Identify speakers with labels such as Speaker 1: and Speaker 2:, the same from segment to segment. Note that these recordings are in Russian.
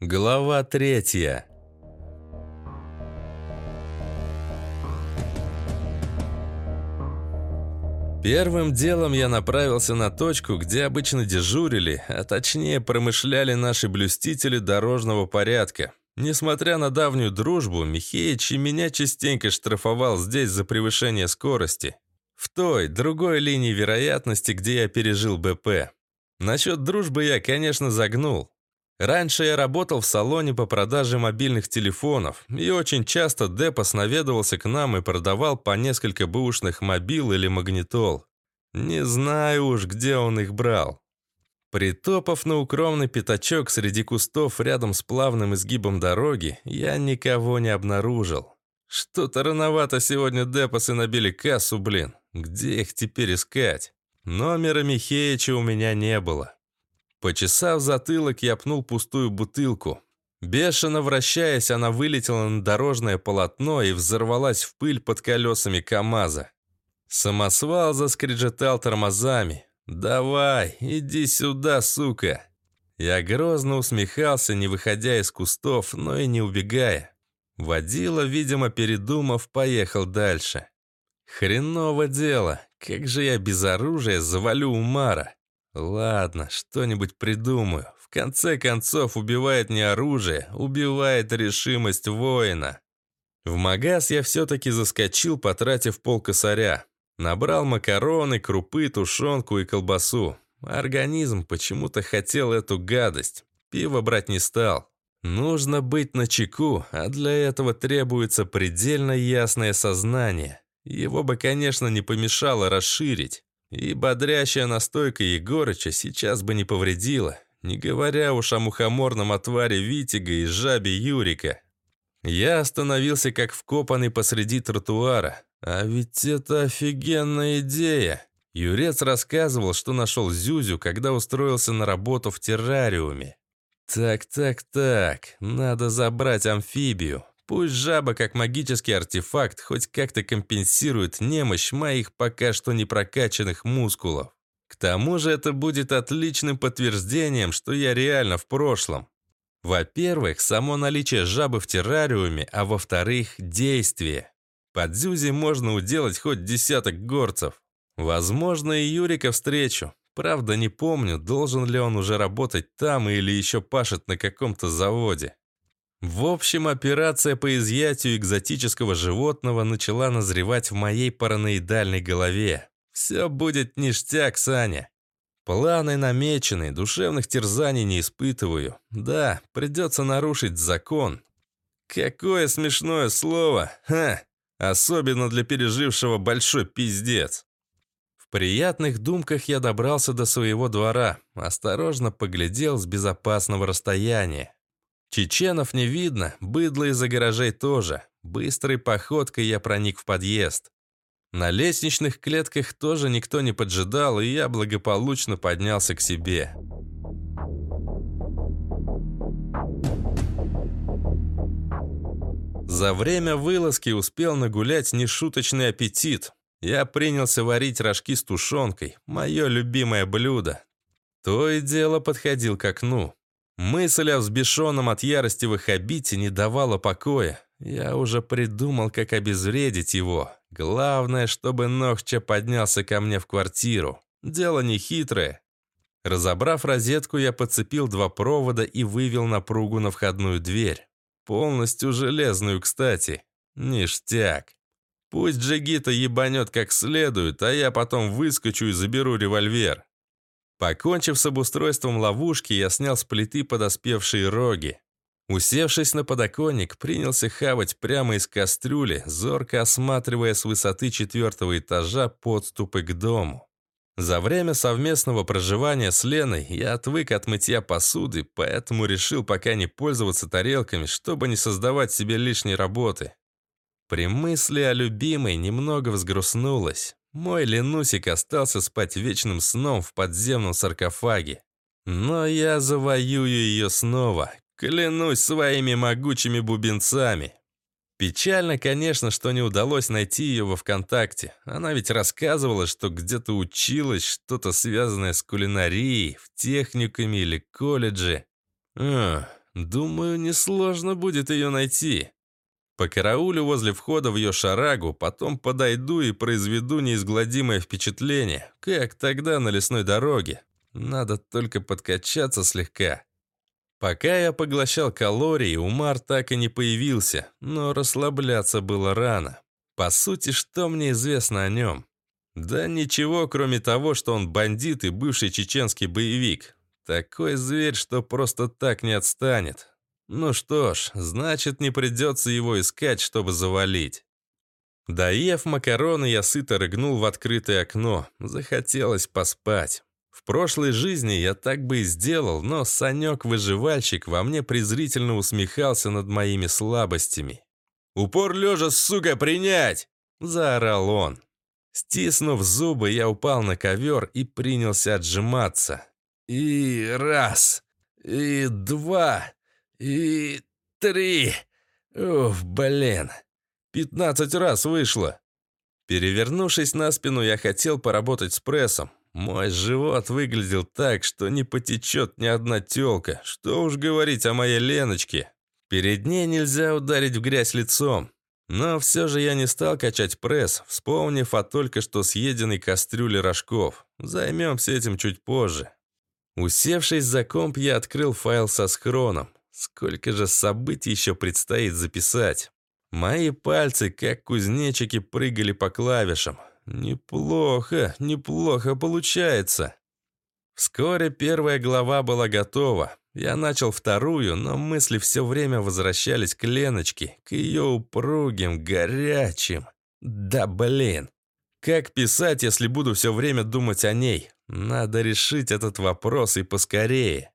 Speaker 1: Глава третья. Первым делом я направился на точку, где обычно дежурили, а точнее промышляли наши блюстители дорожного порядка. Несмотря на давнюю дружбу, Михеич и меня частенько штрафовал здесь за превышение скорости. В той, другой линии вероятности, где я пережил БП. Насчет дружбы я, конечно, загнул. Раньше я работал в салоне по продаже мобильных телефонов, и очень часто Депос наведывался к нам и продавал по несколько бэушных мобил или магнитол. Не знаю уж, где он их брал. Притопав на укромный пятачок среди кустов рядом с плавным изгибом дороги, я никого не обнаружил. Что-то рановато сегодня депосы набили кассу, блин. Где их теперь искать? Номера Михеича у меня не было. Почесав затылок, я пнул пустую бутылку. Бешено вращаясь, она вылетела на дорожное полотно и взорвалась в пыль под колесами КамАЗа. Самосвал заскрежетал тормозами. «Давай, иди сюда, сука!» Я грозно усмехался, не выходя из кустов, но и не убегая. Водила, видимо, передумав, поехал дальше. Хреново дело, как же я без оружия завалю Умара. Ладно, что-нибудь придумаю. В конце концов, убивает не оружие, убивает решимость воина. В магаз я все-таки заскочил, потратив полкосаря. Набрал макароны, крупы, тушенку и колбасу. Организм почему-то хотел эту гадость. Пиво брать не стал. Нужно быть начеку, а для этого требуется предельно ясное сознание. Его бы, конечно, не помешало расширить. И бодрящая настойка Егорыча сейчас бы не повредила, не говоря уж о мухоморном отваре Витига и жабе Юрика. Я остановился как вкопанный посреди тротуара. А ведь это офигенная идея. Юрец рассказывал, что нашел Зюзю, когда устроился на работу в террариуме. Так, так, так, надо забрать амфибию. Пусть жаба, как магический артефакт, хоть как-то компенсирует немощь моих пока что не прокачанных мускулов. К тому же это будет отличным подтверждением, что я реально в прошлом. Во-первых, само наличие жабы в террариуме, а во-вторых, действие. Под Зюзи можно уделать хоть десяток горцев. Возможно, и Юрика встречу. Правда, не помню, должен ли он уже работать там или еще пашет на каком-то заводе. В общем, операция по изъятию экзотического животного начала назревать в моей параноидальной голове. Все будет ништяк, Саня. Планы намечены, душевных терзаний не испытываю. Да, придется нарушить закон. Какое смешное слово, ха! Особенно для пережившего большой пиздец. В приятных думках я добрался до своего двора, осторожно поглядел с безопасного расстояния. Чеченов не видно, быдло из-за гаражей тоже. Быстрой походкой я проник в подъезд. На лестничных клетках тоже никто не поджидал, и я благополучно поднялся к себе. За время вылазки успел нагулять нешуточный аппетит. Я принялся варить рожки с тушенкой, мое любимое блюдо. То и дело подходил к окну. Мысль о взбешенном от ярости выхабите не давала покоя. Я уже придумал, как обезвредить его. Главное, чтобы Нохча поднялся ко мне в квартиру. Дело не хитрое. Разобрав розетку, я подцепил два провода и вывел напругу на входную дверь. Полностью железную, кстати. Ништяк. Пусть Джигита ебанет как следует, а я потом выскочу и заберу револьвер. Покончив с обустройством ловушки, я снял с плиты подоспевшие роги. Усевшись на подоконник, принялся хавать прямо из кастрюли, зорко осматривая с высоты четвертого этажа подступы к дому. За время совместного проживания с Леной я отвык от мытья посуды, поэтому решил пока не пользоваться тарелками, чтобы не создавать себе лишней работы. При мысли о любимой немного взгрустнулось. Мой Ленусик остался спать вечным сном в подземном саркофаге. Но я завоюю ее снова, клянусь своими могучими бубенцами. Печально, конечно, что не удалось найти ее во ВКонтакте. Она ведь рассказывала, что где-то училась что-то связанное с кулинарией, в техникуме или колледже. Ugh, Думаю, несложно будет ее найти. По караулю возле входа в ее шарагу, потом подойду и произведу неизгладимое впечатление, как тогда на лесной дороге. Надо только подкачаться слегка. Пока я поглощал калории, Умар так и не появился, но расслабляться было рано. По сути, что мне известно о нем? Да ничего, кроме того, что он бандит и бывший чеченский боевик. Такой зверь, что просто так не отстанет. Ну что ж, значит, не придется его искать, чтобы завалить. Доев макароны, я сыто рыгнул в открытое окно. Захотелось поспать. В прошлой жизни я так бы и сделал, но Санек-выживальщик во мне презрительно усмехался над моими слабостями. «Упор лежа, сука, принять!» – заорал он. Стиснув зубы, я упал на ковер и принялся отжиматься. И раз, и два, и три. Уф, блин. Пятнадцать раз вышло. Перевернувшись на спину, я хотел поработать с прессом. Мой живот выглядел так, что не потечет ни одна телка. Что уж говорить о моей Леночке. Перед ней нельзя ударить в грязь лицом. Но все же я не стал качать пресс, вспомнив о только что съеденной кастрюле рожков. Займемся этим чуть позже. Усевшись за комп, я открыл файл со схроном. Сколько же событий еще предстоит записать. Мои пальцы, как кузнечики, прыгали по клавишам. Неплохо, неплохо получается. Вскоре первая глава была готова. Я начал вторую, но мысли все время возвращались к Леночке, к ее упругим, горячим. Да блин. Как писать, если буду все время думать о ней? Надо решить этот вопрос и поскорее.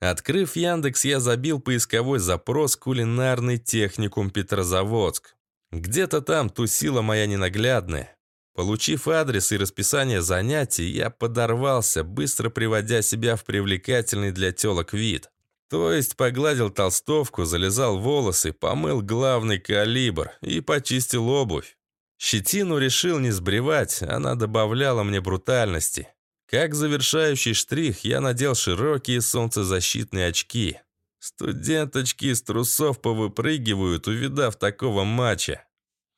Speaker 1: Открыв Яндекс, я забил поисковой запрос «Кулинарный техникум Петрозаводск». Где-то там тусила моя ненаглядная. Получив адрес и расписание занятий, я подорвался, быстро приводя себя в привлекательный для телок вид. То есть погладил толстовку, залезал волосы, помыл главный калибр и почистил обувь. Щетину решил не сбривать, она добавляла мне брутальности. Как завершающий штрих я надел широкие солнцезащитные очки. Студенточки из трусов повыпрыгивают, увидав такого матча.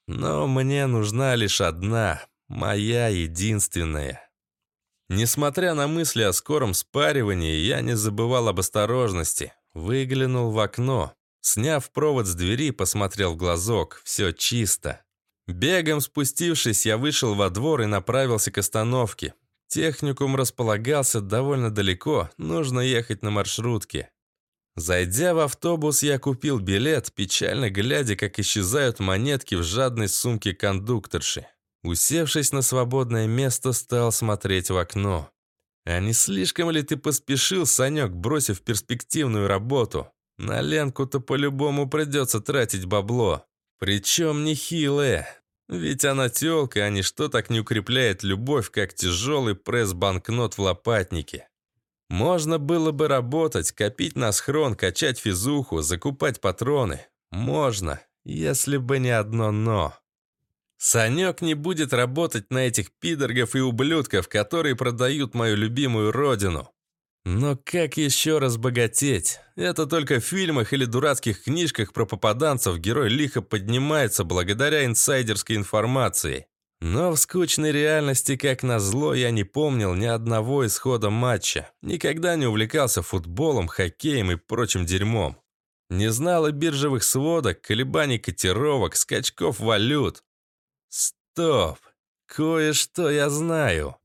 Speaker 1: Но мне нужна лишь одна, моя единственная. Несмотря на мысли о скором спаривании, я не забывал об осторожности. Выглянул в окно. Сняв провод с двери, посмотрел в глазок. Все чисто. Бегом спустившись, я вышел во двор и направился к остановке. Техникум располагался довольно далеко, нужно ехать на маршрутке. Зайдя в автобус, я купил билет, печально глядя, как исчезают монетки в жадной сумке кондукторши. Усевшись на свободное место, стал смотреть в окно. А не слишком ли ты поспешил, Санек, бросив перспективную работу? На Ленку-то по-любому придется тратить бабло. Причем нехилое. Ведь она тёлка, а ничто так не укрепляет любовь, как тяжелый пресс-банкнот в лопатнике. Можно было бы работать, копить на схрон, качать физуху, закупать патроны. Можно, если бы не одно «но». Санек не будет работать на этих пидоргов и ублюдков, которые продают мою любимую родину. Но как еще разбогатеть? Это только в фильмах или дурацких книжках про попаданцев герой лихо поднимается благодаря инсайдерской информации. Но в скучной реальности, как назло, я не помнил ни одного исхода матча. Никогда не увлекался футболом, хоккеем и прочим дерьмом. Не знал и биржевых сводок, колебаний котировок, скачков валют. Стоп! Кое-что я знаю.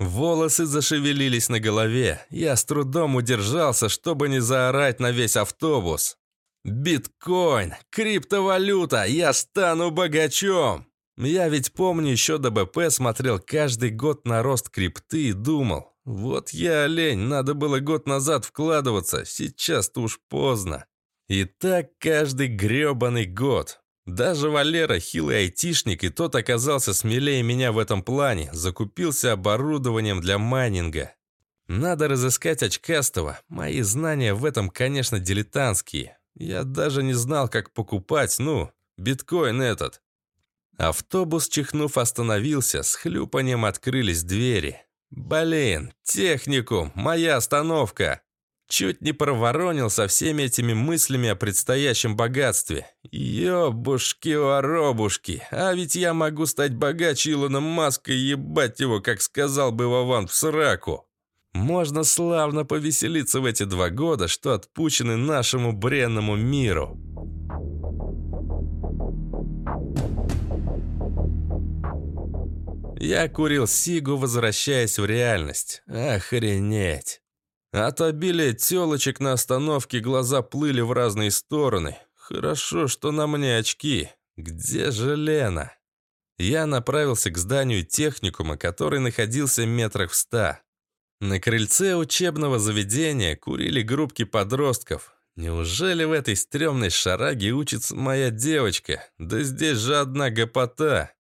Speaker 1: Волосы зашевелились на голове. Я с трудом удержался, чтобы не заорать на весь автобус. «Биткоин! Криптовалюта! Я стану богачом!» Я ведь помню, еще до БП смотрел каждый год на рост крипты и думал, вот я олень, надо было год назад вкладываться, сейчас-то уж поздно. И так каждый гребаный год. Даже Валера, хилый айтишник, и тот оказался смелее меня в этом плане, закупился оборудованием для майнинга. Надо разыскать очкастого, мои знания в этом, конечно, дилетантские. Я даже не знал, как покупать, ну, биткоин этот. Автобус, чихнув, остановился, с хлюпанием открылись двери. «Блин, техникум, моя остановка!» Чуть не проворонил со всеми этими мыслями о предстоящем богатстве. Ёбушки-воробушки, а ведь я могу стать богаче Илона Маска и ебать его, как сказал бы Вован, в сраку. Можно славно повеселиться в эти два года, что отпущены нашему бренному миру. Я курил сигу, возвращаясь в реальность. Охренеть. От обилия телочек на остановке глаза плыли в разные стороны. Хорошо, что на мне очки. Где же Лена? Я направился к зданию техникума, который находился метрах в ста. На крыльце учебного заведения курили группки подростков. Неужели в этой стрёмной шараге учится моя девочка? Да здесь же одна гопота.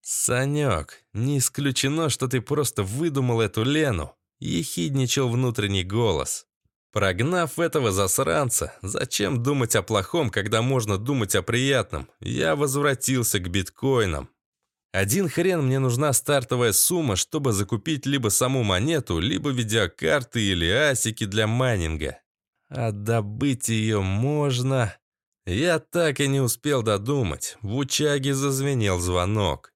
Speaker 1: Санек, не исключено, что ты просто выдумал эту Лену. Ехидничал внутренний голос. Прогнав этого засранца, зачем думать о плохом, когда можно думать о приятном, я возвратился к биткоинам. Один хрен мне нужна стартовая сумма, чтобы закупить либо саму монету, либо видеокарты или асики для майнинга. А добыть ее можно... Я так и не успел додумать. В учаге зазвенел звонок.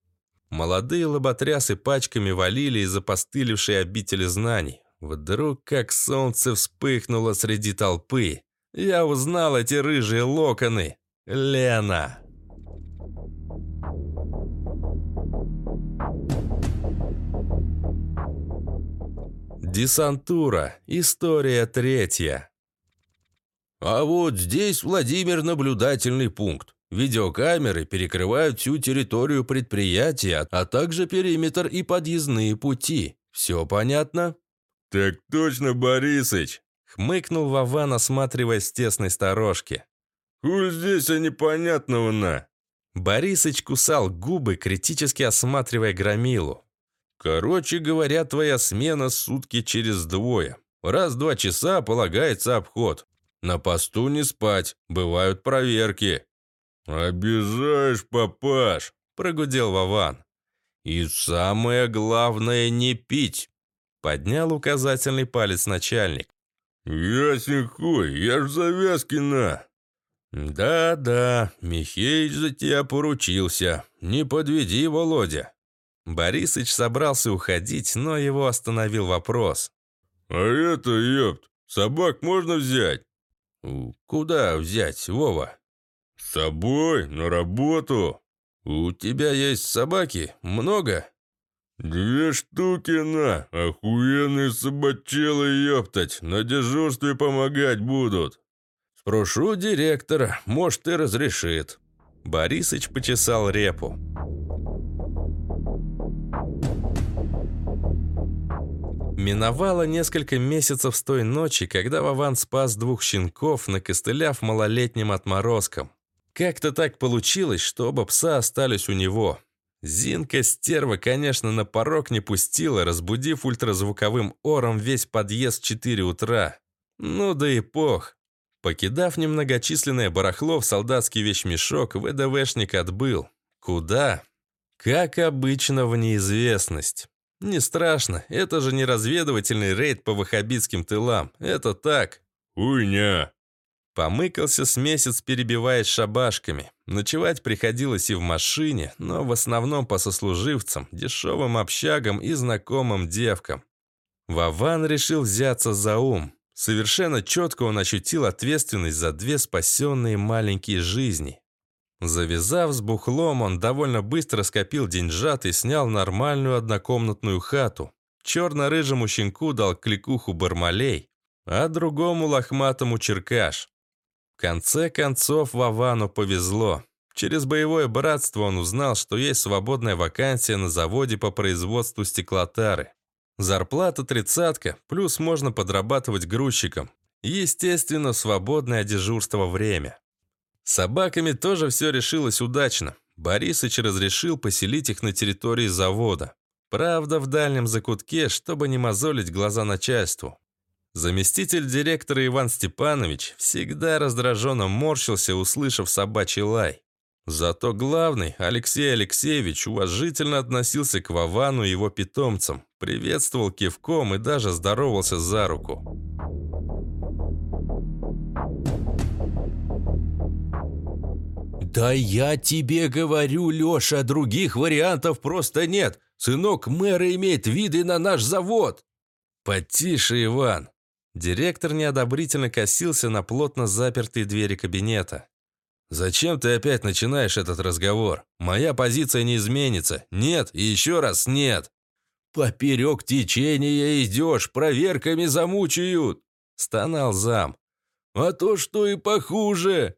Speaker 1: Молодые лоботрясы пачками валили из опостылевшей обители знаний. Вдруг, как солнце вспыхнуло среди толпы, я узнал эти рыжие локоны. Лена. Десантура. История третья. А вот здесь, Владимир, наблюдательный пункт. Видеокамеры перекрывают всю территорию предприятия, а также периметр и подъездные пути. Все понятно?»
Speaker 2: «Так точно, Борисыч!»
Speaker 1: — хмыкнул Вован, осматривая с тесной сторожки.
Speaker 2: «Хуй здесь а непонятного на!»
Speaker 1: Борисыч кусал губы, критически осматривая громилу. «Короче говоря, твоя смена сутки через двое. Раз в два часа полагается обход. На посту не спать, бывают проверки.
Speaker 2: «Обижаешь, папаш!»
Speaker 1: – прогудел Вован. «И самое главное – не пить!» – поднял указательный палец начальник.
Speaker 2: «Ясен хуй, я ж завязки на!»
Speaker 1: «Да-да, Михеич за тебя поручился. Не подведи, Володя!» Борисыч собрался уходить, но его остановил вопрос.
Speaker 2: «А это, ёпт, собак можно взять?»
Speaker 1: «Куда взять, Вова?»
Speaker 2: «С собой? На работу?»
Speaker 1: «У тебя есть собаки? Много?»
Speaker 2: «Две штуки на! Охуенные собачелы, ёптать! На дежурстве помогать будут!»
Speaker 1: «Спрошу директора, может, и разрешит». Борисыч почесал репу. Миновало несколько месяцев с той ночи, когда Вован спас двух щенков, накостыляв малолетним отморозком. Как-то так получилось, что оба пса остались у него. Зинка стерва, конечно, на порог не пустила, разбудив ультразвуковым ором весь подъезд в 4 утра. Ну да и пох. Покидав немногочисленное барахло в солдатский вещмешок, ВДВшник отбыл. Куда? Как обычно, в неизвестность. Не страшно, это же не разведывательный рейд по ваххабитским тылам. Это так.
Speaker 2: Уйня.
Speaker 1: Помыкался с месяц, перебиваясь шабашками. Ночевать приходилось и в машине, но в основном по сослуживцам, дешевым общагам и знакомым девкам. Вован решил взяться за ум. Совершенно четко он ощутил ответственность за две спасенные маленькие жизни. Завязав с бухлом, он довольно быстро скопил деньжат и снял нормальную однокомнатную хату. Черно-рыжему щенку дал кликуху бармалей, а другому лохматому черкаш. Конце концов Вовану повезло. Через боевое братство он узнал, что есть свободная вакансия на заводе по производству стеклотары. Зарплата тридцатка, плюс можно подрабатывать грузчиком. Естественно, свободное дежурство время. С собаками тоже все решилось удачно. Борисыч разрешил поселить их на территории завода. Правда, в дальнем закутке, чтобы не мозолить глаза начальству. Заместитель директора Иван Степанович всегда раздраженно морщился, услышав собачий лай. Зато главный, Алексей Алексеевич, уважительно относился к Вовану и его питомцам, приветствовал кивком и даже здоровался за руку.
Speaker 3: «Да я тебе говорю, Леша, других вариантов просто нет. Сынок мэра имеет виды на наш завод».
Speaker 1: «Потише, Иван», Директор неодобрительно косился на плотно запертые двери кабинета. «Зачем ты опять начинаешь этот разговор? Моя позиция не изменится. Нет и еще раз нет!»
Speaker 3: «Поперек течения идешь, проверками замучают!» – стонал зам. «А то, что и похуже!»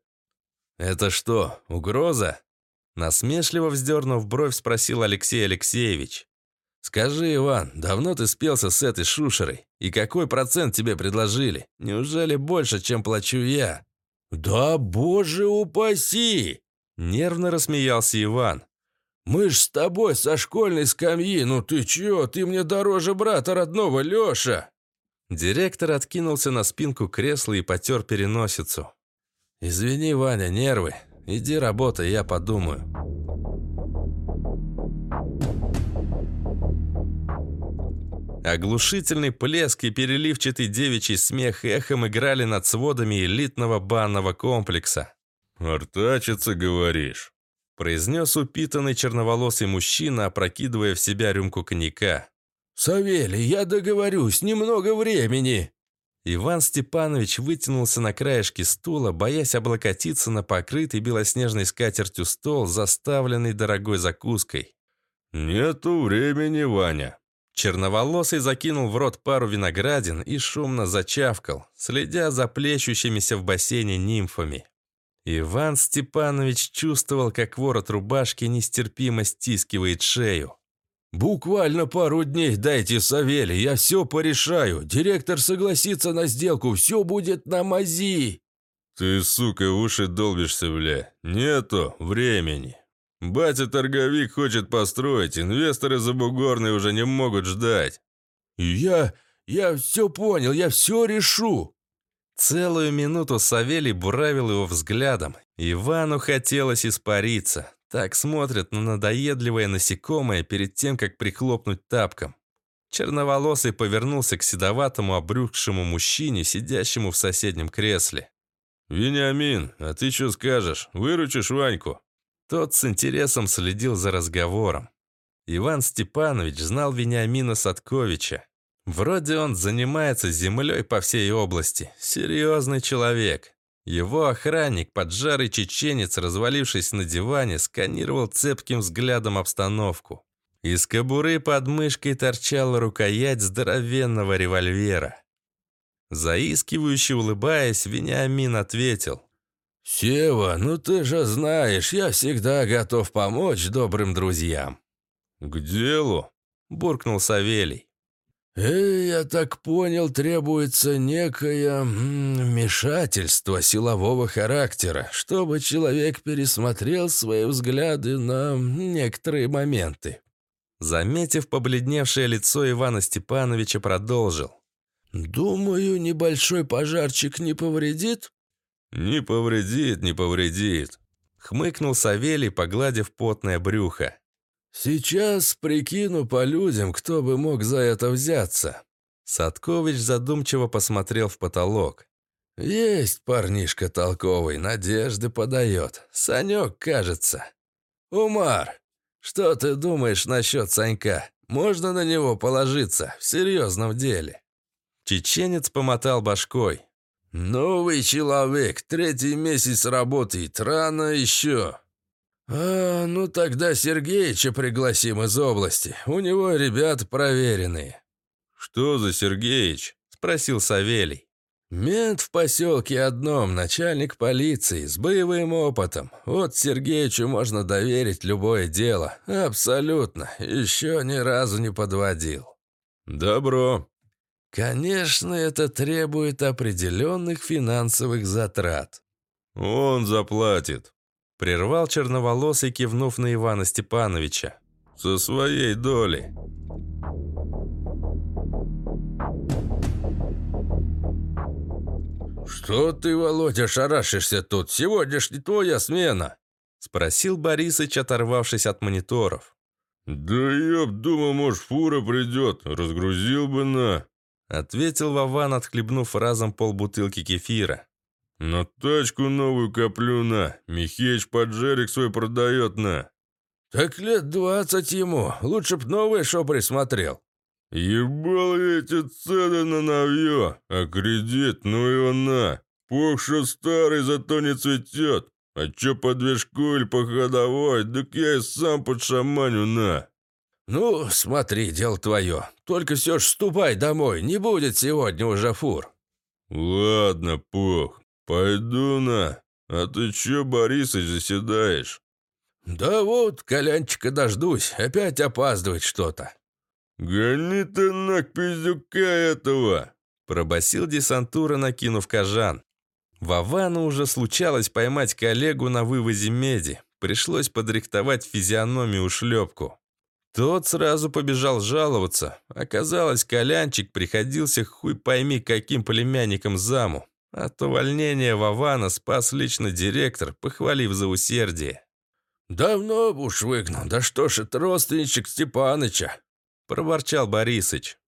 Speaker 1: «Это что, угроза?» Насмешливо вздернув бровь, спросил Алексей Алексеевич. «Скажи, Иван, давно ты спелся с этой шушерой? И какой процент тебе предложили? Неужели больше, чем плачу я?»
Speaker 3: «Да боже упаси!» Нервно рассмеялся Иван. «Мы ж с тобой со школьной скамьи, ну ты чё, ты мне дороже брата родного, Лёша!»
Speaker 1: Директор откинулся на спинку кресла и потер переносицу. «Извини, Ваня, нервы. Иди работай, я подумаю». Оглушительный плеск и переливчатый девичий смех эхом играли над сводами элитного банного комплекса.
Speaker 2: «Артачится, говоришь?»
Speaker 1: произнес упитанный черноволосый мужчина, опрокидывая в себя рюмку коньяка.
Speaker 3: «Савелий, я договорюсь, немного времени!»
Speaker 1: Иван Степанович вытянулся на краешке стула, боясь облокотиться на покрытый белоснежной скатертью стол, заставленный дорогой закуской.
Speaker 2: «Нету времени, Ваня!»
Speaker 1: Черноволосый закинул в рот пару виноградин и шумно зачавкал, следя за плещущимися в бассейне нимфами. Иван Степанович чувствовал, как ворот рубашки нестерпимо стискивает шею.
Speaker 3: «Буквально пару дней дайте, Савелий, я все порешаю. Директор согласится на сделку, все будет на мази».
Speaker 2: «Ты, сука, уши долбишься, бля. Нету времени. Батя-торговик хочет построить, инвесторы забугорные уже не могут ждать».
Speaker 3: «Я... я все понял, я все решу».
Speaker 1: Целую минуту Савелий буравил его взглядом. Ивану хотелось испариться. Так смотрят на надоедливое насекомое перед тем, как прихлопнуть тапком. Черноволосый повернулся к седоватому обрюкшему мужчине, сидящему в соседнем кресле.
Speaker 2: «Вениамин, а ты что скажешь? Выручишь Ваньку?»
Speaker 1: Тот с интересом следил за разговором. Иван Степанович знал Вениамина Садковича. Вроде он занимается землей по всей области. Серьезный человек. Его охранник, поджарый чеченец, развалившись на диване, сканировал цепким взглядом обстановку. Из кобуры под мышкой торчала рукоять здоровенного револьвера. Заискивающе улыбаясь, Вениамин ответил.
Speaker 3: «Сева, ну ты же знаешь, я всегда готов помочь добрым друзьям».
Speaker 2: «К делу», —
Speaker 1: буркнул Савелий.
Speaker 3: «Э, я так понял, требуется некое вмешательство силового характера, чтобы человек пересмотрел свои взгляды на некоторые моменты».
Speaker 1: Заметив побледневшее лицо Ивана Степановича, продолжил.
Speaker 3: «Думаю, небольшой пожарчик не повредит?»
Speaker 2: «Не повредит, не повредит», —
Speaker 1: хмыкнул Савелий, погладив потное брюхо.
Speaker 3: «Сейчас прикину по людям, кто бы мог за это взяться».
Speaker 1: Садкович задумчиво посмотрел в потолок.
Speaker 3: «Есть парнишка толковый, надежды подает. Санек, кажется. Умар, что ты думаешь насчет Санька? Можно на него положиться в серьезном деле?»
Speaker 1: Чеченец помотал башкой.
Speaker 3: «Новый человек, третий месяц работает, рано еще. «А, ну тогда Сергеича пригласим из области. У него ребята проверенные».
Speaker 2: «Что за Сергеич?»
Speaker 1: – спросил Савелий.
Speaker 3: «Мент в поселке одном, начальник полиции, с боевым опытом. Вот Сергеичу можно доверить любое дело. Абсолютно. Еще ни разу не подводил».
Speaker 2: «Добро».
Speaker 3: «Конечно, это требует определенных финансовых затрат».
Speaker 2: «Он заплатит»,
Speaker 1: Прервал черноволосый, кивнув на Ивана Степановича.
Speaker 2: «Со своей доли».
Speaker 3: «Что ты, Володя, шарашишься тут? Сегодня ж не твоя смена!»
Speaker 1: Спросил Борисыч, оторвавшись от мониторов.
Speaker 2: «Да ёб, думал, может, фура придет, разгрузил бы на...»
Speaker 1: Ответил Вован, отхлебнув разом полбутылки кефира.
Speaker 2: На тачку новую коплю на. Михеич поджерик свой продает на.
Speaker 3: Так лет двадцать ему. Лучше б новый шо присмотрел.
Speaker 2: Ебал я эти цены на новье, а кредит, ну его на. Пух, что старый, зато не цветет. А чё по движку или по ходовой, так я и сам под шаманю на.
Speaker 3: Ну, смотри, дело твое. Только все ж ступай домой, не будет сегодня уже фур.
Speaker 2: Ладно, пух, пойду на. А ты чё, Борисыч, заседаешь?
Speaker 3: Да вот, Колянчика дождусь, опять опаздывает что-то.
Speaker 2: «Гони ты ног пиздюка этого!»
Speaker 1: Пробасил десантура, накинув кожан. Вовану уже случалось поймать коллегу на вывозе меди. Пришлось подрихтовать физиономию шлепку. Тот сразу побежал жаловаться. Оказалось, Колянчик приходился хуй пойми каким племянником заму. От увольнения Вована спас лично директор, похвалив за усердие.
Speaker 3: «Давно уж выгнал, да что ж это родственничек Степаныча?»
Speaker 1: проворчал Борисыч.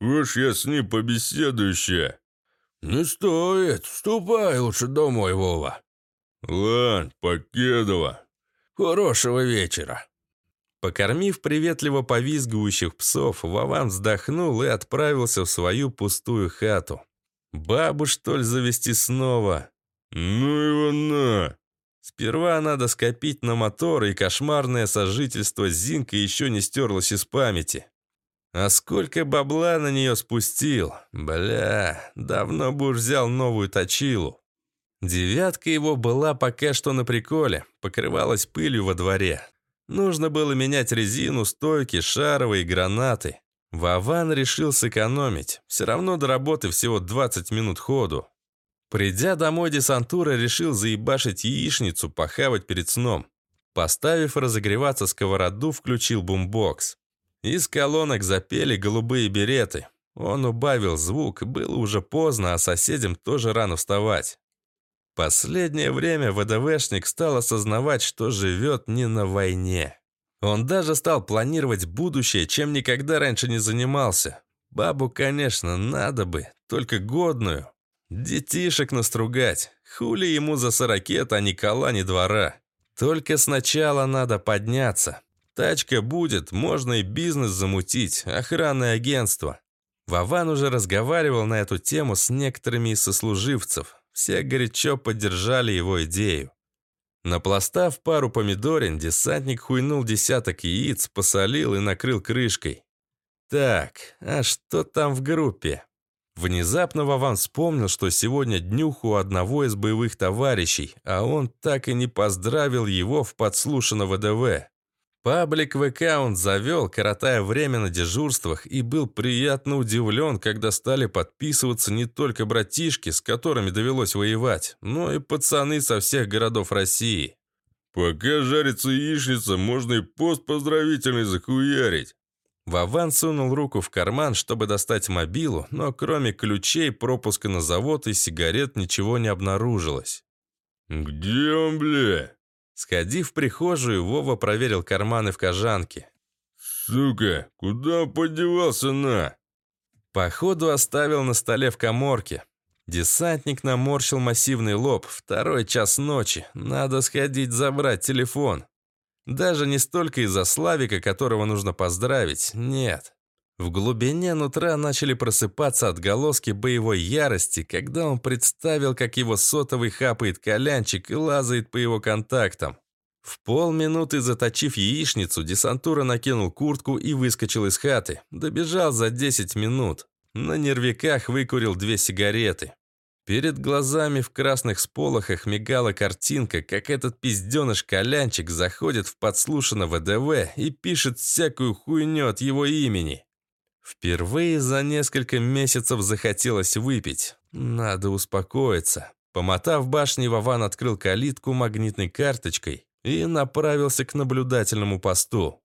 Speaker 2: «Уж я с ним побеседую ще».
Speaker 3: «Не стоит. Ступай лучше домой, Вова».
Speaker 2: «Лань, Покедова».
Speaker 3: «Хорошего вечера».
Speaker 1: Покормив приветливо повизгивающих псов, Вован вздохнул и отправился в свою пустую хату. Бабу, что ли, завести снова?
Speaker 2: «Ну его на!»
Speaker 1: Сперва надо скопить на мотор, и кошмарное сожительство с еще не стерлось из памяти. А сколько бабла на нее спустил? Бля, давно бы уж взял новую точилу. Девятка его была пока что на приколе, покрывалась пылью во дворе. Нужно было менять резину, стойки, шаровые, гранаты. Вован решил сэкономить. Все равно до работы всего 20 минут ходу. Придя домой, десантура решил заебашить яичницу, похавать перед сном. Поставив разогреваться сковороду, включил бумбокс. Из колонок запели голубые береты. Он убавил звук, было уже поздно, а соседям тоже рано вставать. Последнее время ВДВшник стал осознавать, что живет не на войне. Он даже стал планировать будущее, чем никогда раньше не занимался. Бабу, конечно, надо бы, только годную. Детишек настругать. Хули ему за сорокет, а ни кола, ни двора. Только сначала надо подняться. Тачка будет, можно и бизнес замутить, охранное агентство. Вован уже разговаривал на эту тему с некоторыми из сослуживцев. Все горячо поддержали его идею. Напластав пару помидорин, десантник хуйнул десяток яиц, посолил и накрыл крышкой. Так, а что там в группе? Внезапно Вован вспомнил, что сегодня днюху одного из боевых товарищей, а он так и не поздравил его в подслушано ВДВ. Паблик ВК он завел, коротая время на дежурствах, и был приятно удивлен, когда стали подписываться не только братишки, с которыми довелось воевать, но и пацаны со всех городов России.
Speaker 2: «Пока жарится яичница, можно и пост поздравительный захуярить»,
Speaker 1: Вован сунул руку в карман, чтобы достать мобилу, но кроме ключей, пропуска на завод и сигарет ничего не обнаружилось.
Speaker 2: «Где он, бля?»
Speaker 1: Сходив в прихожую, Вова проверил карманы в кожанке.
Speaker 2: «Сука, куда подевался на?»
Speaker 1: Походу оставил на столе в коморке. Десантник наморщил массивный лоб. Второй час ночи. Надо сходить забрать телефон. Даже не столько из-за Славика, которого нужно поздравить, нет. В глубине нутра начали просыпаться отголоски боевой ярости, когда он представил, как его сотовый хапает колянчик и лазает по его контактам. В полминуты заточив яичницу, десантура накинул куртку и выскочил из хаты. Добежал за 10 минут. На нервиках выкурил две сигареты. Перед глазами в красных сполохах мигала картинка, как этот пизденыш-колянчик заходит в подслушано ВДВ и пишет всякую хуйню от его имени. Впервые за несколько месяцев захотелось выпить. Надо успокоиться. Помотав башни, Вован открыл калитку магнитной карточкой и направился к наблюдательному посту.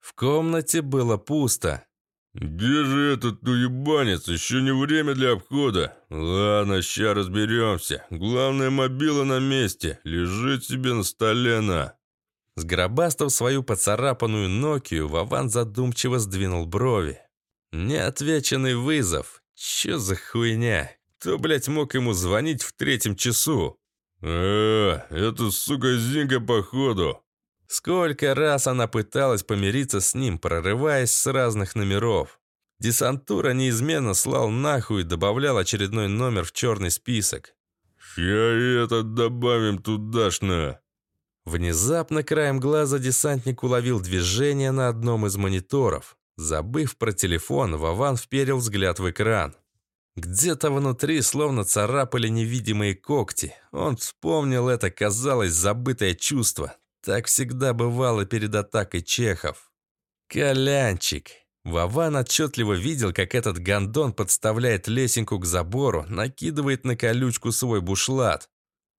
Speaker 1: В комнате было пусто.
Speaker 2: «Где же этот уебанец? Еще не время для обхода. Ладно, ща разберемся. Главное, мобила на месте. Лежит себе на столе на...»
Speaker 1: Сгробастав свою поцарапанную Нокию, Вован задумчиво сдвинул брови. «Неотвеченный вызов. Че за хуйня? Кто, блядь, мог ему звонить в третьем часу?
Speaker 2: «А, это, сука, Зинка, походу!»
Speaker 1: Сколько раз она пыталась помириться с ним, прорываясь с разных номеров. Десантура неизменно слал нахуй и добавлял очередной номер в черный список.
Speaker 2: «Ща и этот добавим тудашно!»
Speaker 1: Внезапно краем глаза десантник уловил движение на одном из мониторов. Забыв про телефон, Вован вперил взгляд в экран. Где-то внутри словно царапали невидимые когти. Он вспомнил это, казалось, забытое чувство. Так всегда бывало перед атакой чехов. Колянчик. Вован отчетливо видел, как этот гондон подставляет лесенку к забору, накидывает на колючку свой бушлат.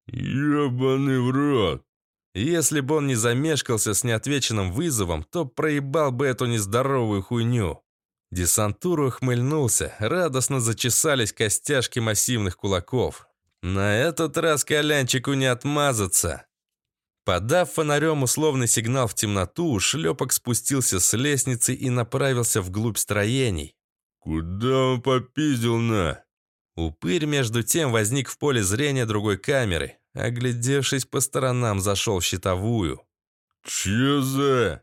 Speaker 2: «Ебаный в рот!»
Speaker 1: Если бы он не замешкался с неотвеченным вызовом, то проебал бы эту нездоровую хуйню. Десантур ухмыльнулся, радостно зачесались костяшки массивных кулаков. На этот раз Колянчику не отмазаться. Подав фонарем условный сигнал в темноту, шлепок спустился с лестницы и направился вглубь строений.
Speaker 2: «Куда он попиздил на?»
Speaker 1: Упырь между тем возник в поле зрения другой камеры. Оглядевшись по сторонам, зашел в щитовую.
Speaker 2: «Чё за...»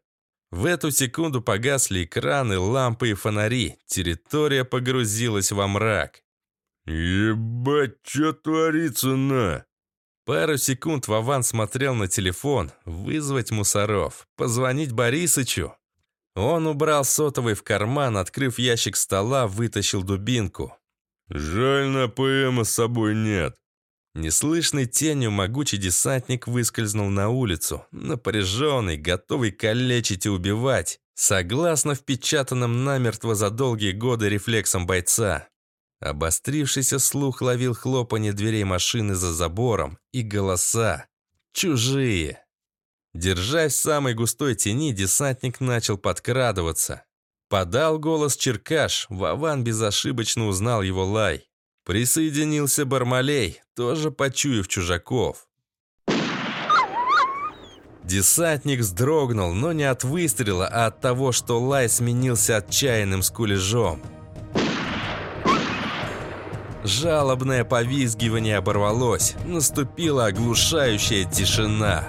Speaker 1: В эту секунду погасли экраны, лампы и фонари. Территория погрузилась во мрак.
Speaker 2: «Ебать, что творится на?»
Speaker 1: Пару секунд Вован смотрел на телефон. Вызвать мусоров. Позвонить Борисычу. Он убрал сотовый в карман, открыв ящик стола, вытащил дубинку.
Speaker 2: «Жаль, на ПМа с собой нет».
Speaker 1: Неслышной тенью могучий десантник выскользнул на улицу, напряженный, готовый калечить и убивать, согласно впечатанным намертво за долгие годы рефлексам бойца. Обострившийся слух ловил хлопанье дверей машины за забором и голоса. Чужие. Держась в самой густой тени, десантник начал подкрадываться. Подал голос Черкаш, Вован безошибочно узнал его лай. Присоединился Бармалей, тоже почуяв чужаков. Десантник вздрогнул, но не от выстрела, а от того, что лай сменился отчаянным скулежом. Жалобное повизгивание оборвалось, наступила оглушающая тишина.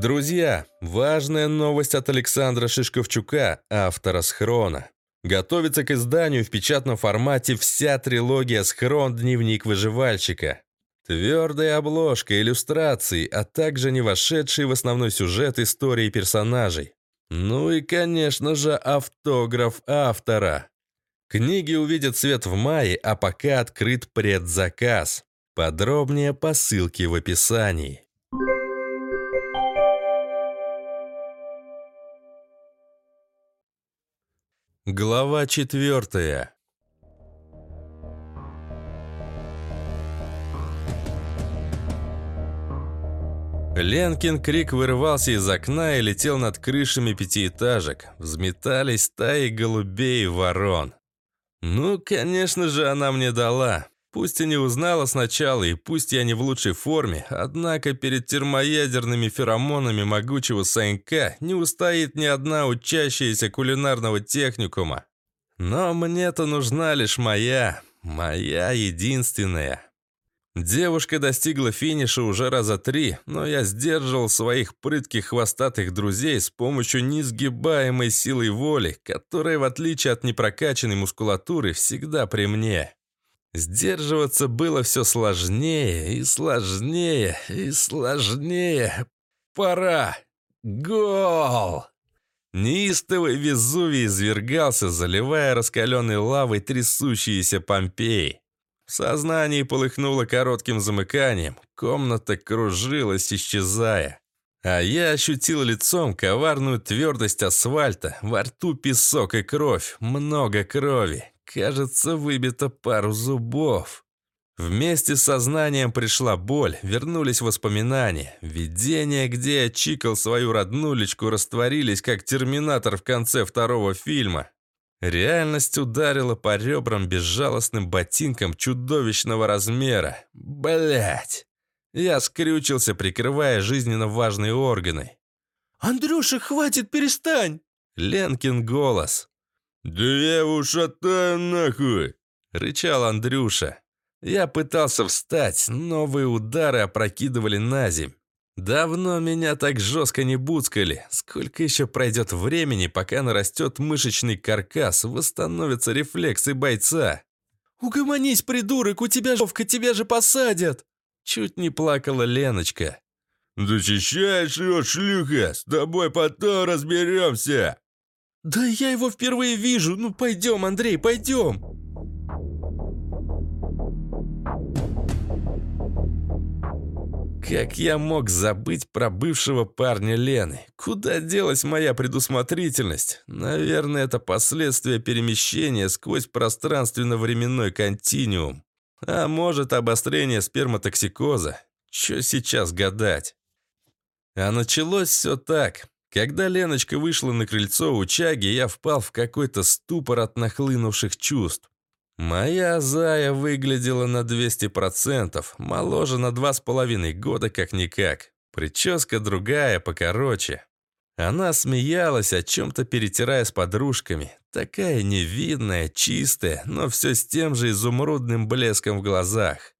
Speaker 1: Друзья, важная новость от Александра Шишковчука, автора «Схрона». Готовится к изданию в печатном формате вся трилогия «Схрон. Дневник выживальщика». Твердая обложка, иллюстрации, а также не вошедшие в основной сюжет истории персонажей. Ну и, конечно же, автограф автора. Книги увидят свет в мае, а пока открыт предзаказ. Подробнее по ссылке в описании. Глава четвертая. Ленкин крик вырывался из окна и летел над крышами пятиэтажек. Взметались стаи голубей и ворон. Ну, конечно же, она мне дала. Пусть и не узнала сначала, и пусть я не в лучшей форме, однако перед термоядерными феромонами могучего Санька не устоит ни одна учащаяся кулинарного техникума. Но мне-то нужна лишь моя, моя единственная. Девушка достигла финиша уже раза три, но я сдерживал своих прытких хвостатых друзей с помощью несгибаемой силой воли, которая, в отличие от непрокачанной мускулатуры, всегда при мне. Сдерживаться было все сложнее и сложнее и сложнее. Пора! Гол! Неистовый Везувий извергался, заливая раскаленной лавой трясущиеся Помпеи. В сознании полыхнуло коротким замыканием, комната кружилась, исчезая. А я ощутил лицом коварную твердость асфальта, во рту песок и кровь, много крови, Кажется, выбито пару зубов. Вместе с сознанием пришла боль, вернулись воспоминания. Видения, где я чикал свою роднулечку, растворились, как терминатор в конце второго фильма. Реальность ударила по ребрам безжалостным ботинком чудовищного размера. Блять! Я скрючился, прикрывая жизненно важные органы. «Андрюша, хватит, перестань!» Ленкин голос.
Speaker 2: «Да я его шатаю нахуй!»
Speaker 1: Рычал Андрюша. Я пытался встать, новые удары опрокидывали на земь. Давно меня так жестко не буцкали. Сколько еще пройдет времени, пока нарастет мышечный каркас, восстановятся рефлексы бойца? «Угомонись, придурок, у тебя жовка, тебя же посадят!» Чуть не плакала Леночка.
Speaker 2: «Защищаешь его, шлюха! С тобой потом разберемся!»
Speaker 1: «Да я его впервые вижу! Ну пойдем, Андрей, пойдем!» Как я мог забыть про бывшего парня Лены? Куда делась моя предусмотрительность? Наверное, это последствия перемещения сквозь пространственно-временной континуум. А может, обострение сперматоксикоза? Че сейчас гадать? А началось все так. Когда Леночка вышла на крыльцо у Чаги, я впал в какой-то ступор от нахлынувших чувств. Моя Зая выглядела на 200%, моложе на два с половиной года как-никак. Прическа другая, покороче. Она смеялась, о чем-то перетирая с подружками. Такая невидная, чистая, но все с тем же изумрудным блеском в глазах.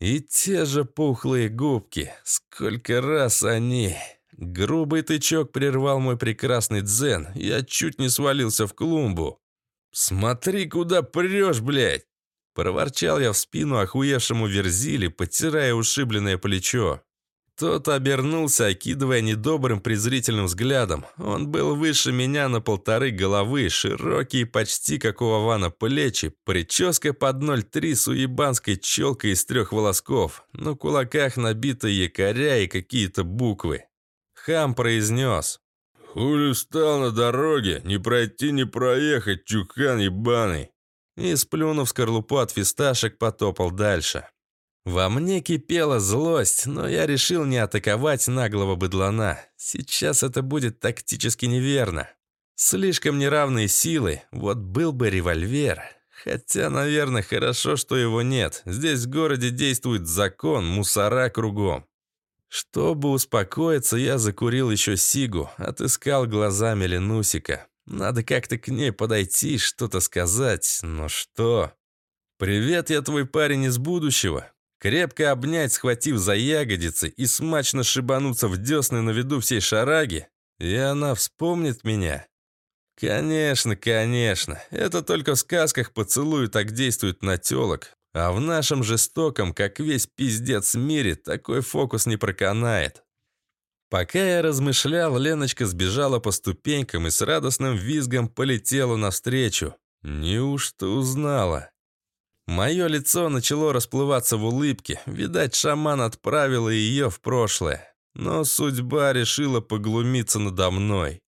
Speaker 1: И те же пухлые губки. Сколько раз они... Грубый тычок прервал мой прекрасный дзен. Я чуть не свалился в клумбу. «Смотри, куда прешь, блядь!» Проворчал я в спину охуевшему Верзили, потирая ушибленное плечо. Тот обернулся, окидывая недобрым презрительным взглядом. Он был выше меня на полторы головы, широкий, почти как у Вавана плечи, прическа под 0,3 с уебанской челкой из трех волосков, на кулаках набиты якоря и какие-то буквы. Хам произнес.
Speaker 2: «Хули встал на дороге? Не пройти, не проехать, чухан ебаный!»
Speaker 1: И, сплюнув скорлупу от фисташек, потопал дальше. Во мне кипела злость, но я решил не атаковать наглого быдлана. Сейчас это будет тактически неверно. Слишком неравные силы, вот был бы револьвер. Хотя, наверное, хорошо, что его нет. Здесь в городе действует закон, мусора кругом. Чтобы успокоиться, я закурил еще сигу, отыскал глазами Ленусика. Надо как-то к ней подойти, что-то сказать, но что? «Привет, я твой парень из будущего». Крепко обнять, схватив за ягодицы и смачно шибануться в десны на виду всей шараги, и она вспомнит меня. Конечно, конечно, это только в сказках поцелуй так действует на телок, а в нашем жестоком, как весь пиздец мире, такой фокус не проканает. Пока я размышлял, Леночка сбежала по ступенькам и с радостным визгом полетела навстречу. Неужто узнала? Мое лицо начало расплываться в улыбке. Видать, шаман отправила ее в прошлое. Но судьба решила поглумиться надо мной.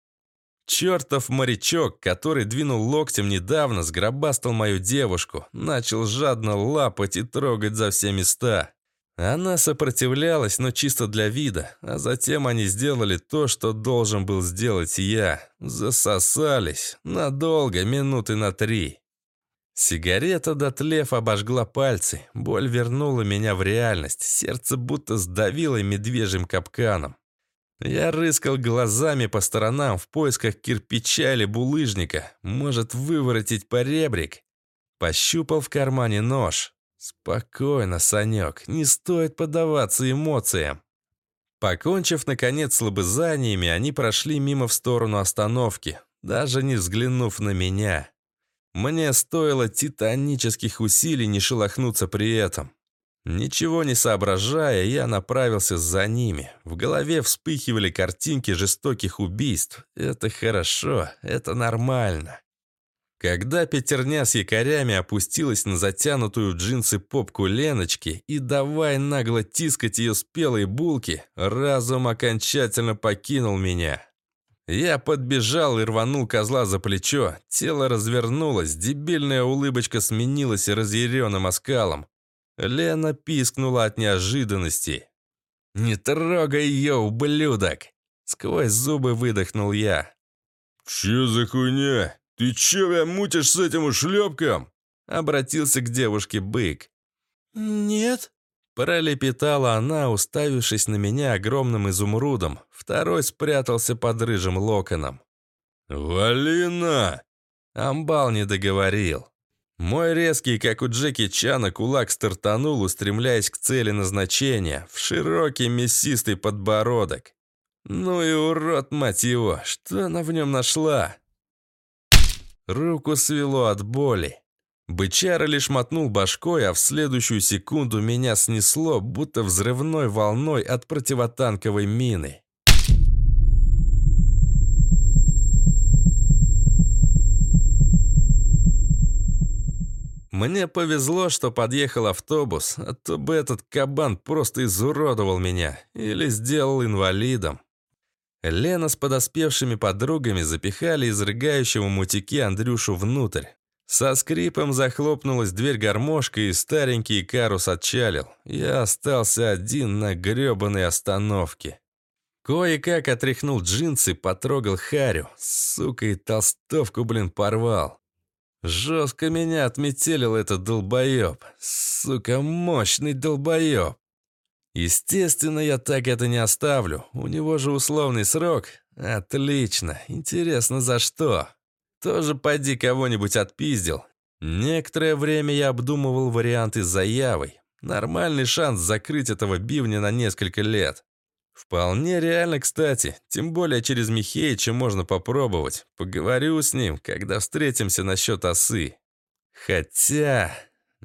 Speaker 1: Чертов морячок, который двинул локтем недавно, сгробастал мою девушку, начал жадно лапать и трогать за все места. Она сопротивлялась, но чисто для вида, а затем они сделали то, что должен был сделать я. Засосались. Надолго, минуты на три. Сигарета, дотлев, обожгла пальцы. Боль вернула меня в реальность. Сердце будто сдавило медвежьим капканом. Я рыскал глазами по сторонам в поисках кирпича или булыжника. Может, выворотить поребрик? Пощупал в кармане нож. Спокойно, Санек, не стоит поддаваться эмоциям. Покончив, наконец, с лобызаниями, они прошли мимо в сторону остановки, даже не взглянув на меня. Мне стоило титанических усилий не шелохнуться при этом. Ничего не соображая, я направился за ними. В голове вспыхивали картинки жестоких убийств. Это хорошо, это нормально. Когда пятерня с якорями опустилась на затянутую в джинсы попку Леночки и давай нагло тискать ее спелые булки, разум окончательно покинул меня. Я подбежал и рванул козла за плечо, тело развернулось, дебильная улыбочка сменилась разъяренным оскалом. Лена пискнула от неожиданности. «Не трогай ее, ублюдок!» Сквозь зубы выдохнул я.
Speaker 2: «Че за хуйня? Ты че бля, мутишь с этим ушлепком?»
Speaker 1: Обратился к девушке бык.
Speaker 4: «Нет»,
Speaker 1: Пролепетала она, уставившись на меня огромным изумрудом. Второй спрятался под рыжим локоном.
Speaker 2: «Валина!»
Speaker 1: Амбал не договорил. Мой резкий, как у Джеки Чана, кулак стартанул, устремляясь к цели назначения, в широкий мясистый подбородок. Ну и урод, мать его, что она в нем нашла? Руку свело от боли. Бычара лишь мотнул башкой, а в следующую секунду меня снесло, будто взрывной волной от противотанковой мины. Мне повезло, что подъехал автобус, а то бы этот кабан просто изуродовал меня или сделал инвалидом. Лена с подоспевшими подругами запихали изрыгающего мутики Андрюшу внутрь. Со скрипом захлопнулась дверь гармошка, и старенький карус отчалил. Я остался один на грёбаной остановке. Кое-как отряхнул джинсы, потрогал Харю. Сука, и толстовку, блин, порвал. Жестко меня отметелил этот долбоеб. Сука, мощный долбоеб. Естественно, я так это не оставлю. У него же условный срок. Отлично. Интересно, за что? Тоже поди кого-нибудь отпиздил. Некоторое время я обдумывал варианты с заявой. Нормальный шанс закрыть этого бивня на несколько лет. Вполне реально, кстати. Тем более через Михеича можно попробовать. Поговорю с ним, когда встретимся насчет осы. Хотя...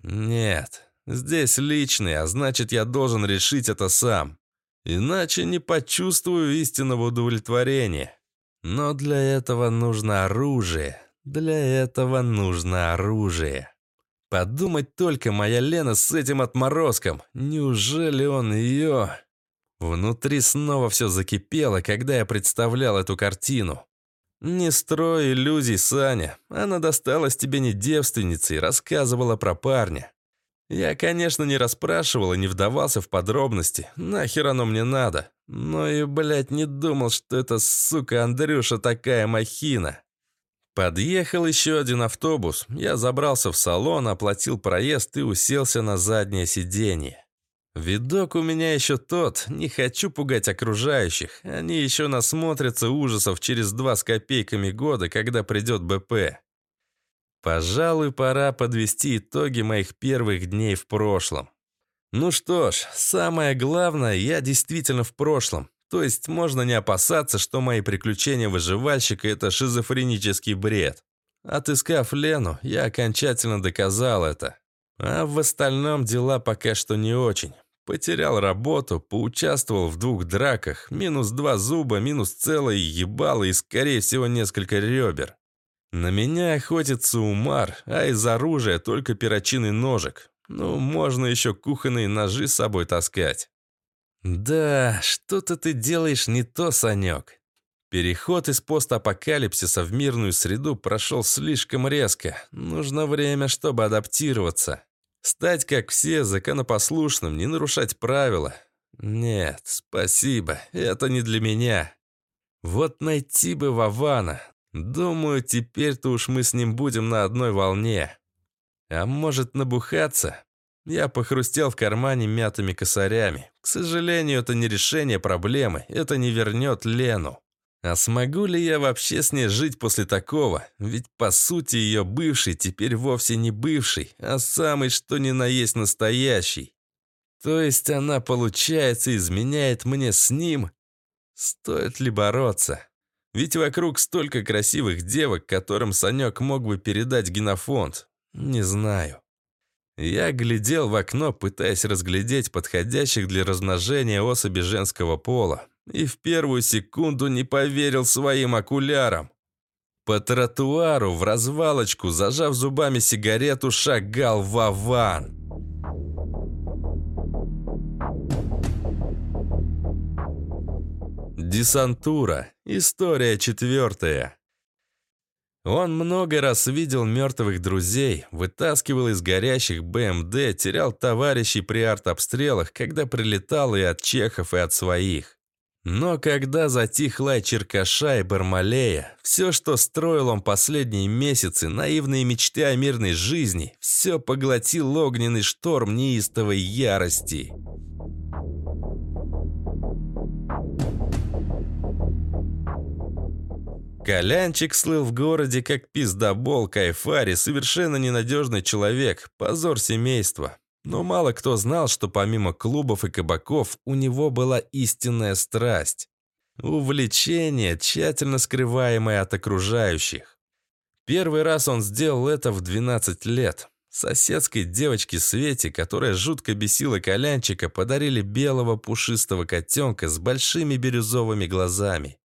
Speaker 1: Нет. Здесь личный, а значит, я должен решить это сам. Иначе не почувствую истинного удовлетворения. Но для этого нужно оружие. Для этого нужно оружие. Подумать только, моя Лена с этим отморозком. Неужели он ее... Внутри снова все закипело, когда я представлял эту картину. «Не строй иллюзий, Саня. Она досталась тебе не девственницей, рассказывала про парня. Я, конечно, не расспрашивал и не вдавался в подробности. Нахер оно мне надо. Но и, блядь, не думал, что эта сука Андрюша такая махина. Подъехал еще один автобус. Я забрался в салон, оплатил проезд и уселся на заднее сиденье. Видок у меня еще тот, не хочу пугать окружающих. Они еще насмотрятся ужасов через два с копейками года, когда придет БП. Пожалуй, пора подвести итоги моих первых дней в прошлом. Ну что ж, самое главное, я действительно в прошлом. То есть можно не опасаться, что мои приключения выживальщика – это шизофренический бред. Отыскав Лену, я окончательно доказал это. А в остальном дела пока что не очень. Потерял работу, поучаствовал в двух драках, минус два зуба, минус целое ебало и, скорее всего, несколько ребер. На меня охотится Умар, а из оружия только перочинный ножик. Ну, можно еще кухонные ножи с собой таскать. Да, что-то ты делаешь не то, Санек. Переход из постапокалипсиса в мирную среду прошел слишком резко. Нужно время, чтобы адаптироваться. Стать, как все, законопослушным, не нарушать правила. Нет, спасибо, это не для меня. Вот найти бы Вавана. Думаю, теперь-то уж мы с ним будем на одной волне. А может, набухаться? Я похрустел в кармане мятыми косарями. К сожалению, это не решение проблемы, это не вернет Лену. А смогу ли я вообще с ней жить после такого? Ведь по сути ее бывший теперь вовсе не бывший, а самый что ни на есть настоящий. То есть она, получается, изменяет мне с ним? Стоит ли бороться? Ведь вокруг столько красивых девок, которым Санек мог бы передать генофонд. Не знаю. Я глядел в окно, пытаясь разглядеть подходящих для размножения особи женского пола, и в первую секунду не поверил своим окулярам. По тротуару в развалочку, зажав зубами сигарету, шагал Вован. Десантура. История четвертая. Он много раз видел мертвых друзей, вытаскивал из горящих БМД, терял товарищей при артобстрелах, когда прилетал и от чехов, и от своих. Но когда затих лай Черкаша и Бармалея, все, что строил он последние месяцы, наивные мечты о мирной жизни, все поглотил огненный шторм неистовой ярости. Колянчик слыл в городе как пиздобол Кайфари, совершенно ненадежный человек, позор семейства. Но мало кто знал, что помимо клубов и кабаков у него была истинная страсть. Увлечение, тщательно скрываемое от окружающих. Первый раз он сделал это в 12 лет. Соседской девочке Свете, которая жутко бесила Колянчика, подарили белого пушистого котенка с большими бирюзовыми глазами.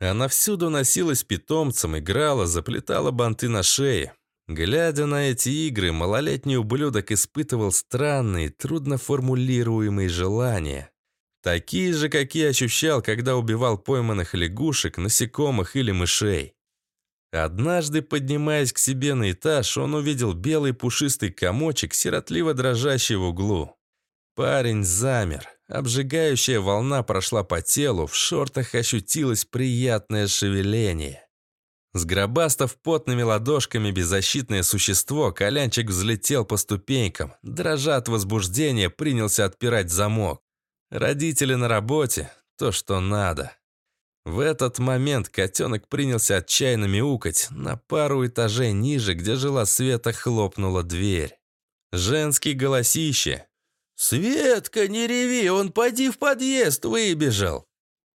Speaker 1: Она всюду носилась питомцем, играла, заплетала банты на шее. Глядя на эти игры, малолетний ублюдок испытывал странные, трудноформулируемые желания. Такие же, какие ощущал, когда убивал пойманных лягушек, насекомых или мышей. Однажды, поднимаясь к себе на этаж, он увидел белый пушистый комочек, сиротливо дрожащий в углу. Парень замер. Обжигающая волна прошла по телу, в шортах ощутилось приятное шевеление. Сгробастав потными ладошками беззащитное существо, Колянчик взлетел по ступенькам. Дрожа от возбуждения, принялся отпирать замок. Родители на работе – то, что надо. В этот момент котенок принялся отчаянно мяукать. На пару этажей ниже, где жила Света, хлопнула дверь. Женский голосище. «Светка, не реви, он поди в подъезд выбежал!»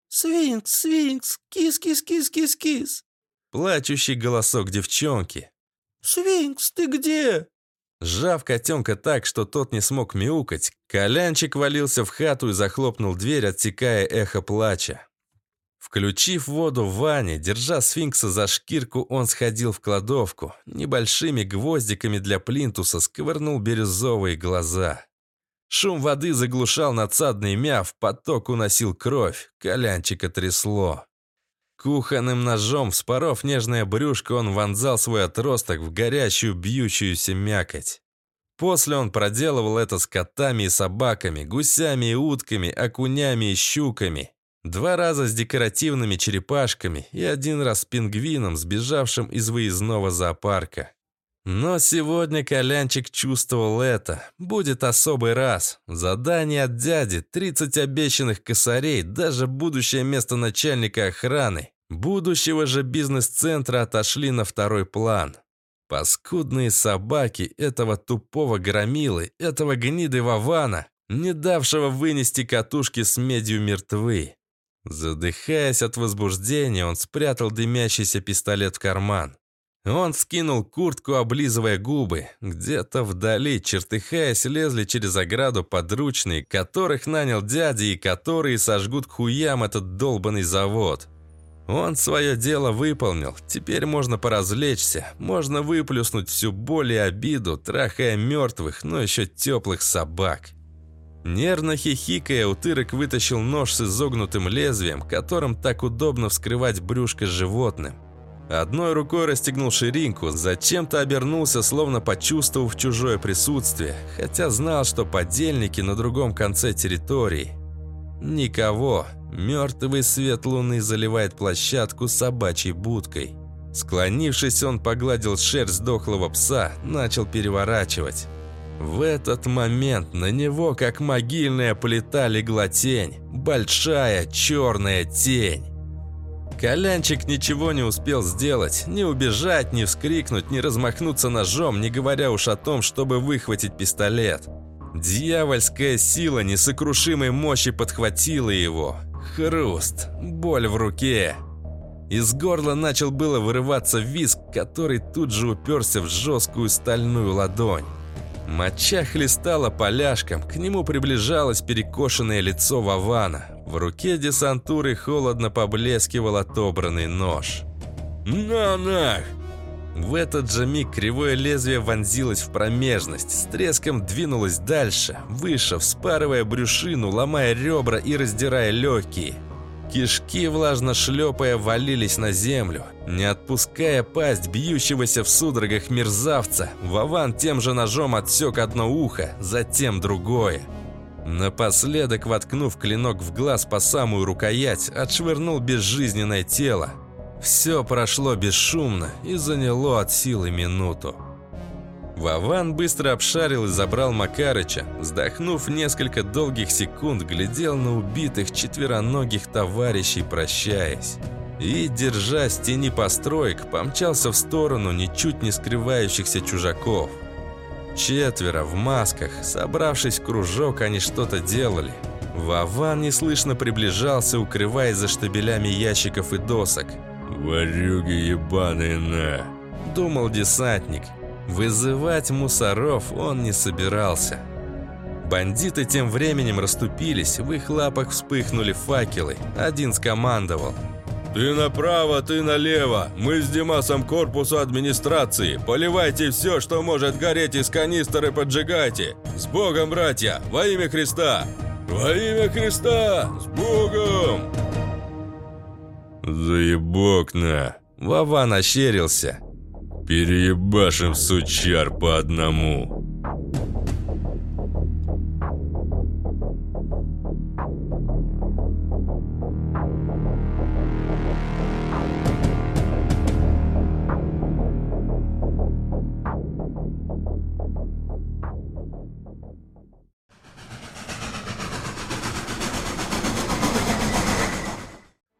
Speaker 4: «Свинкс, свинкс, кис-кис-кис-кис-кис!»
Speaker 1: Плачущий голосок девчонки.
Speaker 4: «Свинкс, ты где?»
Speaker 1: Сжав котенка так, что тот не смог мяукать, Колянчик валился в хату и захлопнул дверь, отсекая эхо плача. Включив воду в ванне, держа сфинкса за шкирку, он сходил в кладовку. Небольшими гвоздиками для плинтуса сковырнул бирюзовые глаза. Шум воды заглушал надсадный мяв, поток уносил кровь, колянчика трясло. Кухонным ножом, вспоров нежное брюшко, он вонзал свой отросток в горячую бьющуюся мякоть. После он проделывал это с котами и собаками, гусями и утками, окунями и щуками. Два раза с декоративными черепашками и один раз с пингвином, сбежавшим из выездного зоопарка. Но сегодня Колянчик чувствовал это. Будет особый раз. Задание от дяди, 30 обещанных косарей, даже будущее место начальника охраны. Будущего же бизнес-центра отошли на второй план. Паскудные собаки этого тупого громилы, этого гниды Вавана, не давшего вынести катушки с медью мертвы. Задыхаясь от возбуждения, он спрятал дымящийся пистолет в карман. Он скинул куртку, облизывая губы. Где-то вдали, чертыхаясь, лезли через ограду подручные, которых нанял дядя и которые сожгут к хуям этот долбанный завод. Он свое дело выполнил, теперь можно поразвлечься, можно выплюснуть всю боль и обиду, трахая мертвых, но еще теплых собак. Нервно хихикая, утырок вытащил нож с изогнутым лезвием, которым так удобно вскрывать брюшко животным. Одной рукой расстегнул ширинку, зачем-то обернулся, словно почувствовав чужое присутствие, хотя знал, что подельники на другом конце территории. Никого. Мертвый свет луны заливает площадку собачьей будкой. Склонившись, он погладил шерсть дохлого пса, начал переворачивать. В этот момент на него, как могильная плита, легла тень. Большая черная тень. Колянчик ничего не успел сделать. Ни убежать, ни вскрикнуть, ни размахнуться ножом, не говоря уж о том, чтобы выхватить пистолет. Дьявольская сила несокрушимой мощи подхватила его. Хруст, боль в руке. Из горла начал было вырываться виск, который тут же уперся в жесткую стальную ладонь. Моча хлестала поляшком, к нему приближалось перекошенное лицо Вавана. В руке десантуры холодно поблескивал отобранный нож. «На нах!» В этот же миг кривое лезвие вонзилось в промежность, с треском двинулось дальше, выше, вспарывая брюшину, ломая ребра и раздирая легкие. Кишки, влажно шлепая, валились на землю. Не отпуская пасть бьющегося в судорогах мерзавца, Вован тем же ножом отсек одно ухо, затем другое. Напоследок, воткнув клинок в глаз по самую рукоять, отшвырнул безжизненное тело. Все прошло бесшумно и заняло от силы минуту. Вован быстро обшарил и забрал Макарыча. Вздохнув несколько долгих секунд, глядел на убитых четвероногих товарищей, прощаясь. И, держась в тени построек, помчался в сторону ничуть не скрывающихся чужаков. Четверо в масках, собравшись в кружок, они что-то делали. Вован неслышно приближался, укрываясь за штабелями ящиков и досок.
Speaker 2: «Варюги ебаные на!»
Speaker 1: – думал десантник. Вызывать мусоров он не собирался. Бандиты тем временем расступились, в их лапах вспыхнули факелы. Один скомандовал –
Speaker 2: «Ты направо, ты налево! Мы с Димасом корпусу администрации! Поливайте все, что может гореть из канистры, поджигайте! С Богом, братья! Во имя Христа! Во имя Христа! С Богом!»
Speaker 1: «Заебок на!» Вован ощерился.
Speaker 2: «Переебашим сучар по одному!»